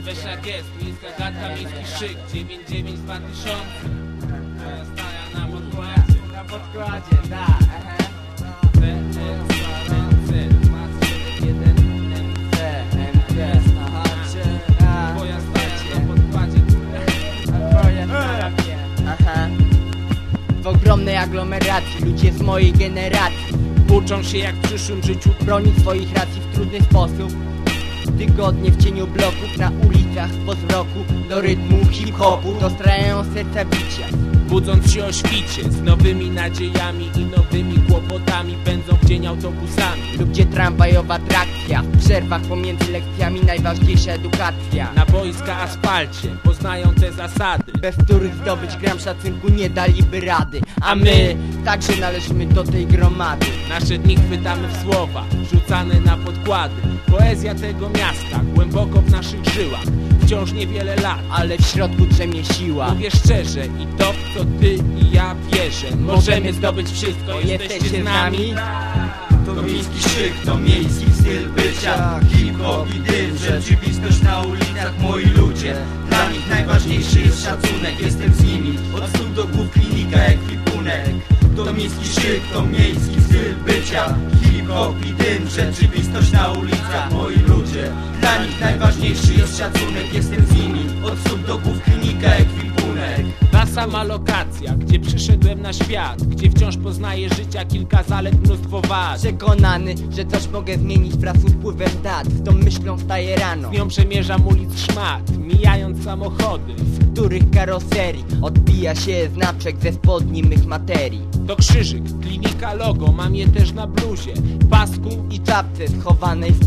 Weź jak jest, miejska gadka, miejski szyk 99 2000 Moja staja na podkładzie Na podkładzie. Aha. W ogromnej aglomeracji ludzie z mojej generacji Uczą się jak w przyszłym życiu bronić swoich racji w trudny sposób Tygodnie w cieniu bloków na ulicach po zmroku Do rytmu hip-hopu dostrajają serca bicia Budząc się o świcie z nowymi nadziejami i nowymi kłopotami Pędzą w dzień autobusami. Lub gdzie tramwajowa trakcja W przerwach pomiędzy lekcjami najważniejsza edukacja. Na boiska asfalcie poznają te zasady. Bez których zdobyć gram szacunku nie daliby rady. A my także należymy do tej gromady. Nasze dni chwytamy w słowa, rzucane na podkłady. Poezja tego miasta, głęboko w naszych żyłach Wciąż niewiele lat, Ale w środku drzemie siła. Mówię szczerze I to w co ty i ja wierzę. Możemy zdobyć wszystko, jesteście z nami. To miejski szyk, to miejski styl bycia. Hip-hop i dym, rzeczywistość na ulicach Moi ludzie, dla nich najważniejszy jest szacunek Jestem z nimi, od stóp do głów klinika, ekwipunek. To miejski szyk, to miejski styl bycia Hip-hop i dym, rzeczywistość na ulicach Moi ludzie, dla nich najważniejszy jest szacunek Jestem z nimi, od stóp do głów klinika, ekwipunek Ta sama lokacja, gdzie przyszedłem na świat Gdzie wciąż poznaję życia kilka zalet, mnóstwo wad. Przekonany, że coś mogę zmienić wraz z upływem dat Z tą myślą wstaję rano. Z nią przemierzam ulic szmat, mijając samochody. W których karoserii odbija się znaczek ze spodni mych materii. To krzyżyk, klinika logo, mam je też na bluzie. Pasku I czapce schowanej w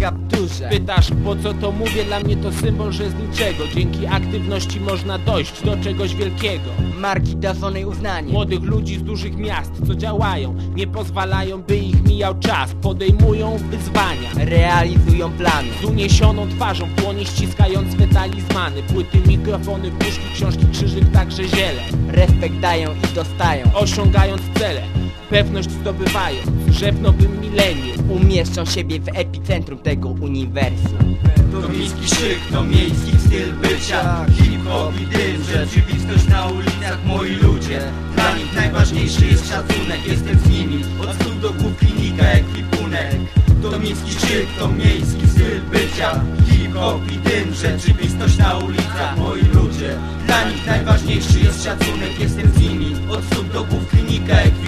Pytasz po co to mówię, dla mnie to symbol, że z niczego. Dzięki aktywności można dojść do czegoś wielkiego. Marki darzonej uznaniem. Młodych ludzi z dużych miast, co działają Nie pozwalają, by ich mijał czas. Podejmują wyzwania. Realizują plany. Z uniesioną twarzą, w dłonie ściskając swe talizmany Płyty, mikrofony, puszki, książki, krzyżyk, także ziele. Respekt dają i dostają. Osiągając cele, pewność zdobywając. Że w nowym milenium. Umieszczą siebie w epicentrum tego uniwersum To miejski szyk, to miejski styl bycia. Hip-hop i dym, rzeczywistość na ulicach Moi ludzie, dla nich najważniejszy jest szacunek Jestem z nimi, od stóp do głów klinika, ekwipunek. To miejski szyk, to miejski styl bycia. Hip-hop i dym, rzeczywistość na ulicach Moi ludzie, dla nich najważniejszy jest szacunek Jestem z nimi, od stóp do głów klinika, ekwipunek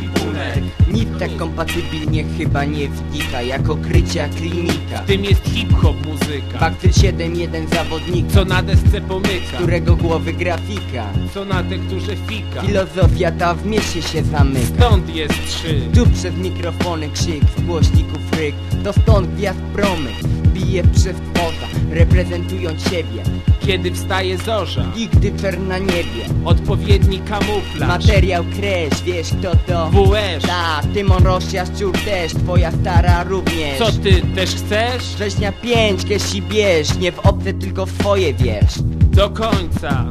tak kompatybilnie chyba nie wnika Jako krycia klinika. W tym jest hip-hop muzyka. Baktyl 7-1 zawodnika. Co na desce pomyka. Którego głowy grafika. Co na te, którzy fika. Filozofia ta w mieście się zamyka. Stąd jest trzy. Tu przez mikrofony krzyk, z głośników ryk To stąd gwiazd promyk Bije przez poza, reprezentując siebie. Kiedy wstaje zorza I gdy czer na niebie. Odpowiedni kamuflaż. Materiał crash, wiesz kto to? WS Ta, Tymon Rosjaszczur też, twoja stara również. Co ty też chcesz? Września 5, kiesi bierz. Nie w obce, tylko w swoje wiesz Do końca.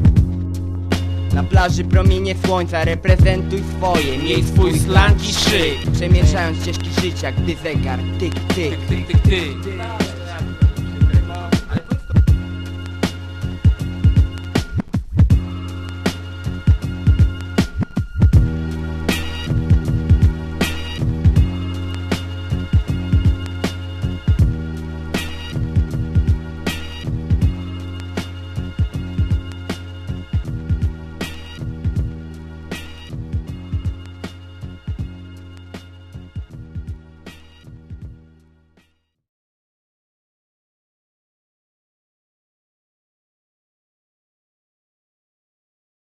Na plaży promienie słońca Reprezentuj swoje. Miej swój slang i szyk. Przemieszając ścieżki życia Gdy zegar tyk. Tyk Tyk, tyk, tyk